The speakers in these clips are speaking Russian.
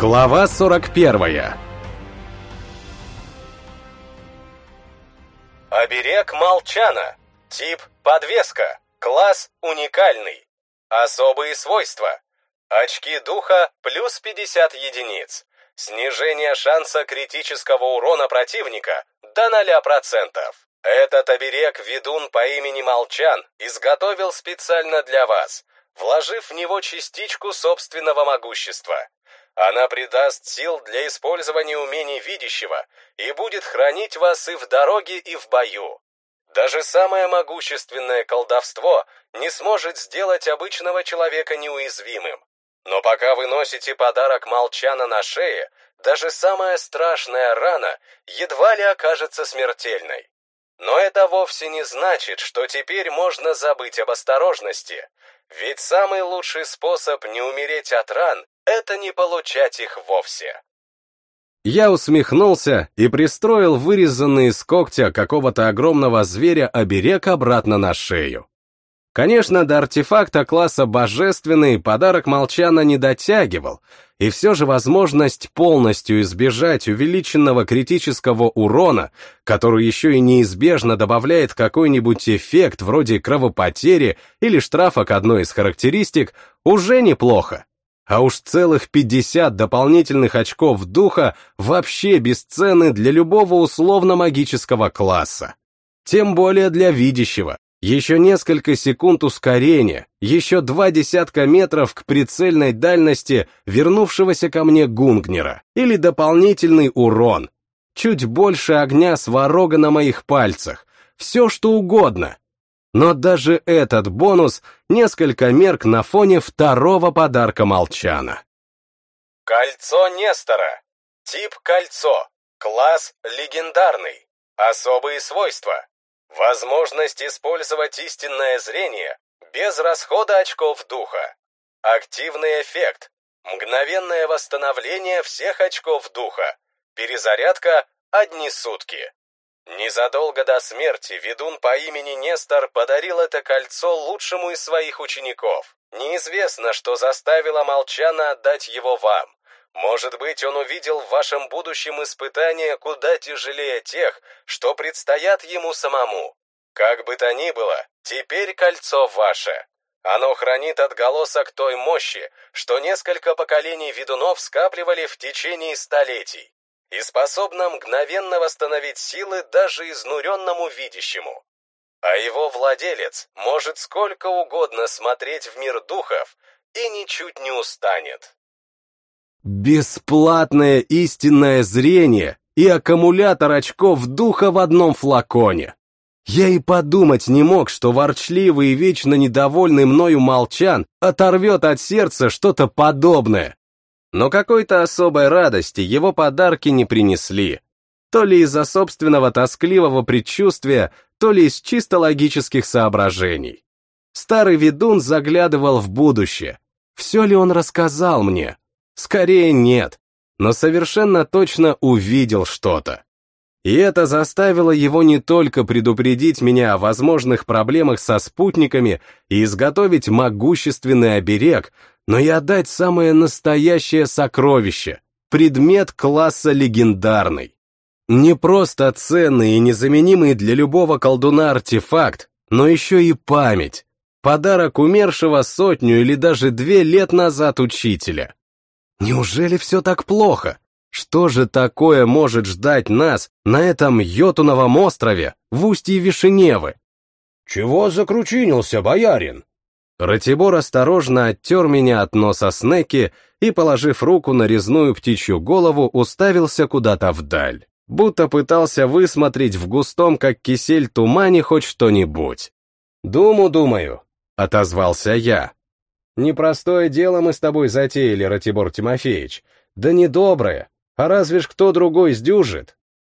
Глава 41 Оберег Молчана. Тип подвеска. Класс уникальный. Особые свойства. Очки духа плюс 50 единиц. Снижение шанса критического урона противника до 0%. Этот оберег ведун по имени Молчан изготовил специально для вас, вложив в него частичку собственного могущества. Она придаст сил для использования умений видящего и будет хранить вас и в дороге, и в бою. Даже самое могущественное колдовство не сможет сделать обычного человека неуязвимым. Но пока вы носите подарок Молчана на шее, даже самая страшная рана едва ли окажется смертельной. Но это вовсе не значит, что теперь можно забыть об осторожности, ведь самый лучший способ не умереть от ран – это не получать их вовсе. Я усмехнулся и пристроил вырезанный из когтя какого-то огромного зверя оберег обратно на шею. Конечно, до артефакта класса «Божественный» подарок Молчана не дотягивал, и все же возможность полностью избежать увеличенного критического урона, который еще и неизбежно добавляет какой-нибудь эффект вроде кровопотери или штрафа к одной из характеристик, уже неплохо. А уж целых 50 дополнительных очков духа вообще бесценны для любого условно-магического класса. Тем более для видящего, еще несколько секунд ускорения, еще два десятка метров к прицельной дальности вернувшегося ко мне Гунгнера, или дополнительный урон. Чуть больше огня сварога на моих пальцах, все что угодно. Но даже этот бонус несколько мерк на фоне второго подарка Молчана. Кольцо Нестора. Тип кольцо. Класс легендарный. Особые свойства. Возможность использовать истинное зрение без расхода очков духа. Активный эффект. Мгновенное восстановление всех очков духа. Перезарядка одни сутки. Незадолго до смерти ведун по имени Нестор подарил это кольцо лучшему из своих учеников. Неизвестно, что заставило Молчана отдать его вам. Может быть, он увидел в вашем будущем испытания куда тяжелее тех, что предстоят ему самому. Как бы то ни было, теперь кольцо ваше. Оно хранит отголосок той мощи, что несколько поколений ведунов скапливали в течение столетий, и способно мгновенно восстановить силы даже изнуренному видящему. А его владелец может сколько угодно смотреть в мир духов и ничуть не устанет. Бесплатное истинное зрение и аккумулятор очков духа в одном флаконе. Я и подумать не мог, что ворчливый и вечно недовольный мною молчан оторвет от сердца что-то подобное. Но какой-то особой радости его подарки не принесли. То ли из-за собственного тоскливого предчувствия, то ли из чисто логических соображений. Старый ведун заглядывал в будущее. Все ли он рассказал мне? Скорее нет, но совершенно точно увидел что-то. И это заставило его не только предупредить меня о возможных проблемах со спутниками и изготовить могущественный оберег, но и отдать самое настоящее сокровище — предмет класса легендарный. Не просто ценный и незаменимый для любого колдуна артефакт, но еще и память. Подарок умершего сотню или даже две лет назад учителя. Неужели все так плохо? Что же такое может ждать нас на этом Йотуновом острове в устье Вишеневы? «Чего закручинился, боярин?» Ратибор осторожно оттер меня от носа снеки и, положив руку на резную птичью голову, уставился куда-то вдаль, будто пытался высмотреть в густом, как кисель, тумане хоть что-нибудь. «Думу, думаю», — отозвался я. Непростое дело мы с тобой затеяли, Ратибор Тимофеевич. Да недоброе. А разве ж кто другой сдюжит?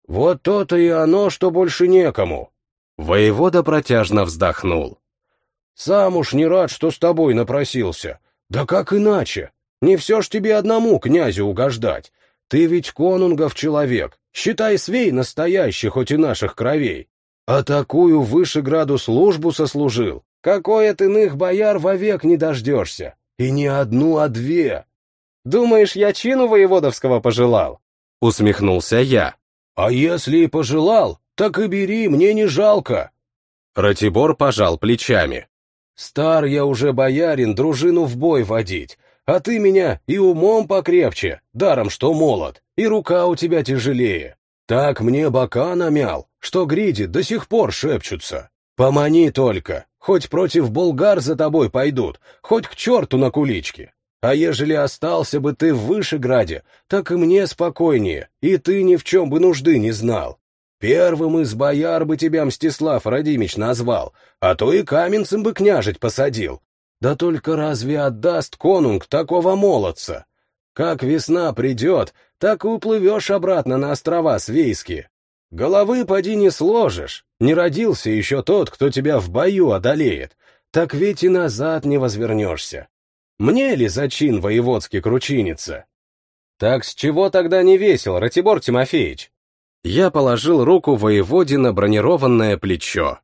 Вот то-то и оно, что больше некому. Воевода протяжно вздохнул. Сам уж не рад, что с тобой напросился. Да как иначе? Не все ж тебе одному князю угождать. Ты ведь конунгов человек, считай свей настоящий, хоть и наших кровей. А такую вышеграду службу сослужил, какой от иных бояр вовек не дождешься. И не одну, а две. Думаешь, я чину воеводовского пожелал?» Усмехнулся я. «А если и пожелал, так и бери, мне не жалко». Ратибор пожал плечами. «Стар я уже боярин дружину в бой водить, а ты меня и умом покрепче, даром что молод, и рука у тебя тяжелее. Так мне бока намял, что гриди до сих пор шепчутся. Помани только, хоть против булгар за тобой пойдут, хоть к черту на кулички. А ежели остался бы ты в Вышеграде, так и мне спокойнее, и ты ни в чем бы нужды не знал. Первым из бояр бы тебя Мстислав Радимич назвал, а то и каменцем бы княжить посадил. Да только разве отдаст конунг такого молодца? Как весна придет, так и уплывешь обратно на острова Свейские. Головы поди не сложишь, не родился еще тот, кто тебя в бою одолеет, так ведь и назад не возвернешься. Мне ли зачин воеводский кручиниться? Так с чего тогда не весел, Ратибор Тимофеевич? Я положил руку воеводе на бронированное плечо.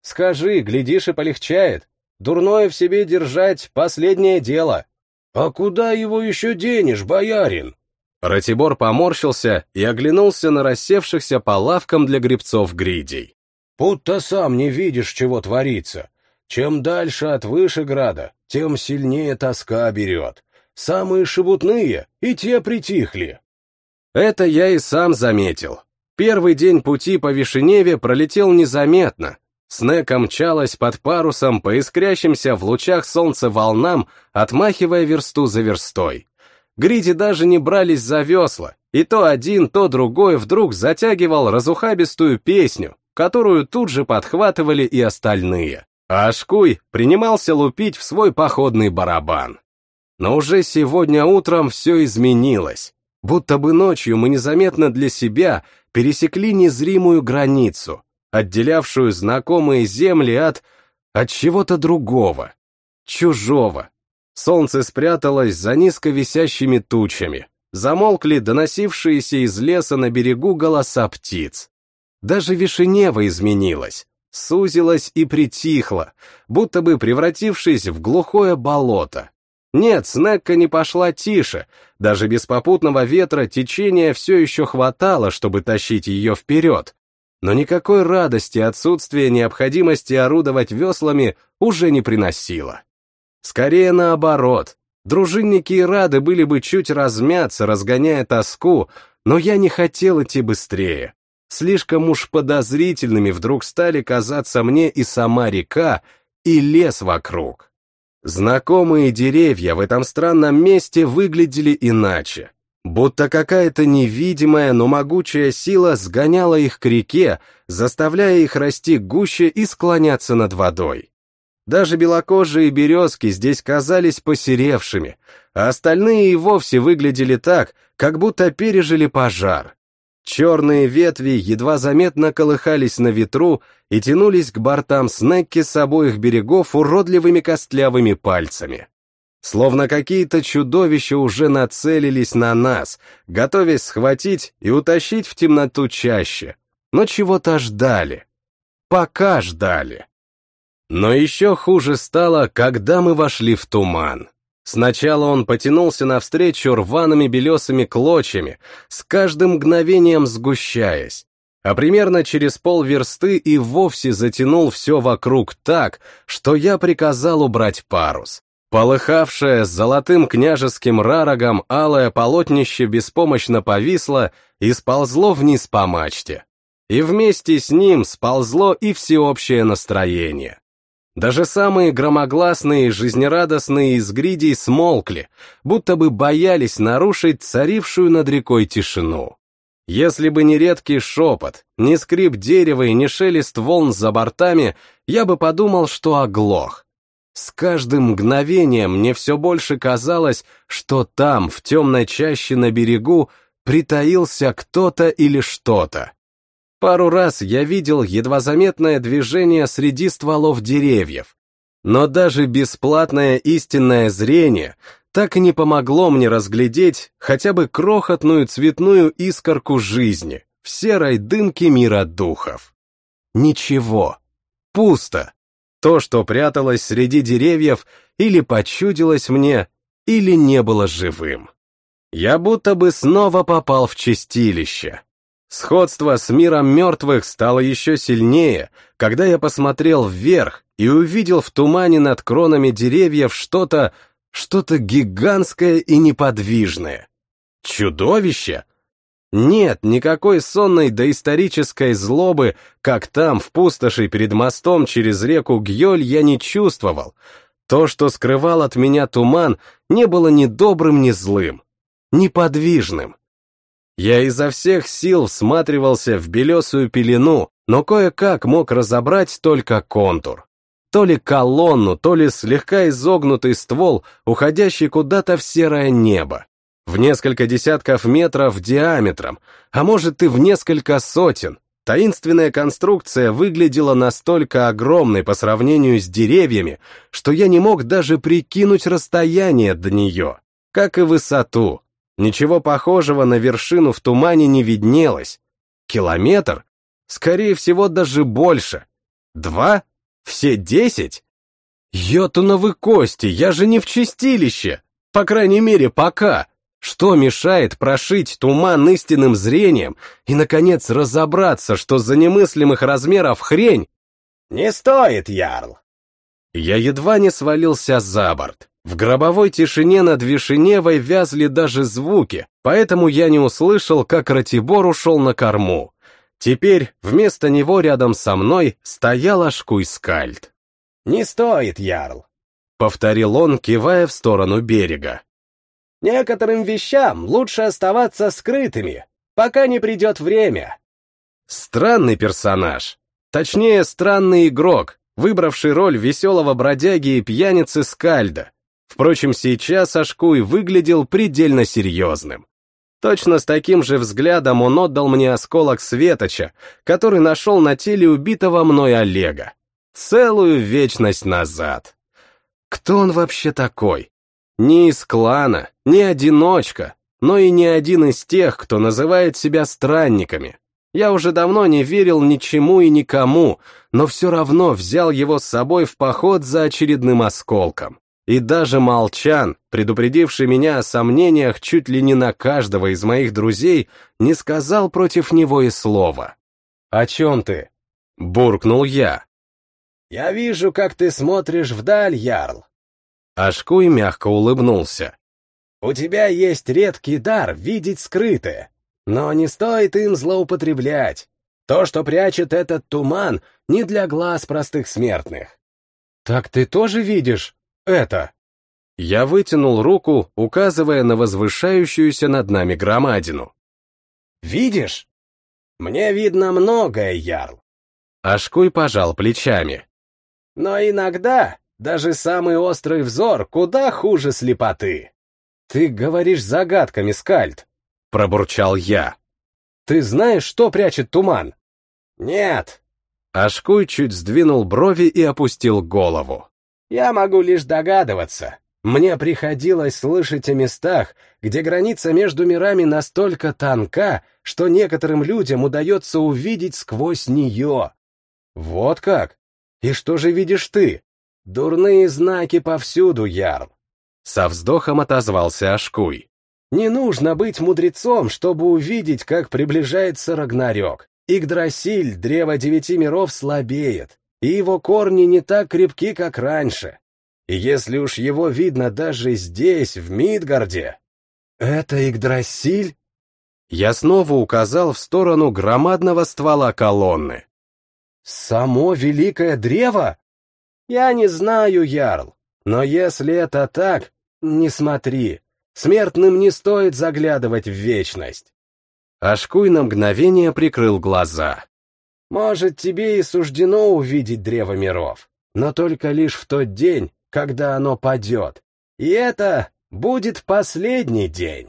Скажи, глядишь и полегчает. Дурное в себе держать — последнее дело. А куда его еще денешь, боярин? Ратибор поморщился и оглянулся на рассевшихся по лавкам для грибцов гридей. Будто сам не видишь, чего творится. Чем дальше от Вышеграда, тем сильнее тоска берет. Самые шебутные и те притихли. Это я и сам заметил. Первый день пути по Вишеневе пролетел незаметно. Снека мчалась под парусом по искрящимся в лучах солнца волнам, отмахивая версту за верстой. Гриди даже не брались за весла, и то один, то другой вдруг затягивал разухабистую песню, которую тут же подхватывали и остальные. А Ашкуй принимался лупить в свой походный барабан. Но уже сегодня утром все изменилось. Будто бы ночью мы незаметно для себя пересекли незримую границу, отделявшую знакомые земли от... от чего-то другого, чужого. Солнце спряталось за низко висящими тучами, замолкли доносившиеся из леса на берегу голоса птиц. Даже Вишенева изменилась, сузилась и притихла, будто бы превратившись в глухое болото. Нет, Снекка не пошла тише, даже без попутного ветра течения все еще хватало, чтобы тащить ее вперед. Но никакой радости отсутствие необходимости орудовать веслами уже не приносило. Скорее наоборот, дружинники и рады были бы чуть размяться, разгоняя тоску, но я не хотел идти быстрее. Слишком уж подозрительными вдруг стали казаться мне и сама река, и лес вокруг. Знакомые деревья в этом странном месте выглядели иначе. Будто какая-то невидимая, но могучая сила сгоняла их к реке, заставляя их расти гуще и склоняться над водой. Даже белокожие березки здесь казались посеревшими, а остальные и вовсе выглядели так, как будто пережили пожар. Черные ветви едва заметно колыхались на ветру и тянулись к бортам Снекки с обоих берегов уродливыми костлявыми пальцами. Словно какие-то чудовища уже нацелились на нас, готовясь схватить и утащить в темноту чаще. Но чего-то ждали. Пока ждали. Но еще хуже стало, когда мы вошли в туман. Сначала он потянулся навстречу рваными белесыми клочьями, с каждым мгновением сгущаясь, а примерно через полверсты и вовсе затянул все вокруг так, что я приказал убрать парус. Полыхавшее с золотым княжеским рарогом алое полотнище беспомощно повисло и сползло вниз по мачте. И вместе с ним сползло и всеобщее настроение. Даже самые громогласные и жизнерадостные из гридей смолкли, будто бы боялись нарушить царившую над рекой тишину. Если бы не редкий шепот, не скрип дерева и не шелест волн за бортами, я бы подумал, что оглох. С каждым мгновением мне все больше казалось, что там, в темной чаще на берегу, притаился кто-то или что-то. Пару раз я видел едва заметное движение среди стволов деревьев, но даже бесплатное истинное зрение так и не помогло мне разглядеть хотя бы крохотную цветную искорку жизни в серой дымке мира духов. Ничего. Пусто. То, что пряталось среди деревьев или почудилось мне, или не было живым. Я будто бы снова попал в чистилище. Сходство с миром мертвых стало еще сильнее, когда я посмотрел вверх и увидел в тумане над кронами деревьев что-то, что-то гигантское и неподвижное. Чудовище? Нет никакой сонной доисторической злобы, как там, в пустоши перед мостом через реку Гьоль, я не чувствовал. То, что скрывал от меня туман, не было ни добрым, ни злым. Неподвижным. Я изо всех сил всматривался в белесую пелену, но кое-как мог разобрать только контур. То ли колонну, то ли слегка изогнутый ствол, уходящий куда-то в серое небо в несколько десятков метров диаметром, а может и в несколько сотен. Таинственная конструкция выглядела настолько огромной по сравнению с деревьями, что я не мог даже прикинуть расстояние до нее, как и высоту. Ничего похожего на вершину в тумане не виднелось. Километр? Скорее всего, даже больше. Два? Все десять? Йотуновы кости, я же не в чистилище. По крайней мере, пока. Что мешает прошить туман истинным зрением и, наконец, разобраться, что за немыслимых размеров хрень? Не стоит, Ярл. Я едва не свалился за борт. В гробовой тишине над Вишеневой вязли даже звуки, поэтому я не услышал, как Ратибор ушел на корму. Теперь вместо него рядом со мной стоял Ашкуй Скальд. «Не стоит, Ярл», — повторил он, кивая в сторону берега. Некоторым вещам лучше оставаться скрытыми, пока не придет время. Странный персонаж. Точнее, странный игрок, выбравший роль веселого бродяги и пьяницы Скальда. Впрочем, сейчас Ашкуй выглядел предельно серьезным. Точно с таким же взглядом он отдал мне осколок Светоча, который нашел на теле убитого мной Олега. Целую вечность назад. Кто он вообще такой? Не из клана, не одиночка, но и не один из тех, кто называет себя странниками. Я уже давно не верил ничему и никому, но все равно взял его с собой в поход за очередным осколком. И даже Молчан, предупредивший меня о сомнениях чуть ли не на каждого из моих друзей, не сказал против него и слова. «О чем ты?» — буркнул я. «Я вижу, как ты смотришь вдаль, Ярл. Ашкуй мягко улыбнулся. «У тебя есть редкий дар видеть скрытое, но не стоит им злоупотреблять. То, что прячет этот туман, не для глаз простых смертных». «Так ты тоже видишь это?» Я вытянул руку, указывая на возвышающуюся над нами громадину. «Видишь? Мне видно многое, Ярл». Ашкуй пожал плечами. «Но иногда даже самый острый взор куда хуже слепоты. Ты говоришь загадками, Скальд, пробурчал я. Ты знаешь, что прячет туман? Нет. Ашкуй чуть сдвинул брови и опустил голову. Я могу лишь догадываться. Мне приходилось слышать о местах, где граница между мирами настолько тонка, что некоторым людям удается увидеть сквозь нее. Вот как? И что же видишь ты? «Дурные знаки повсюду, Ярл!» Со вздохом отозвался Ашкуй. «Не нужно быть мудрецом, чтобы увидеть, как приближается Рагнарёк. Игдрасиль, древо девяти миров, слабеет, и его корни не так крепки, как раньше. И если уж его видно даже здесь, в Мидгарде...» «Это Игдрасиль?» Я снова указал в сторону громадного ствола колонны. «Само великое древо?» Я не знаю, Ярл, но если это так, не смотри. Смертным не стоит заглядывать в вечность. Ашкуй на мгновение прикрыл глаза. Может, тебе и суждено увидеть Древо Миров, но только лишь в тот день, когда оно падет. И это будет последний день.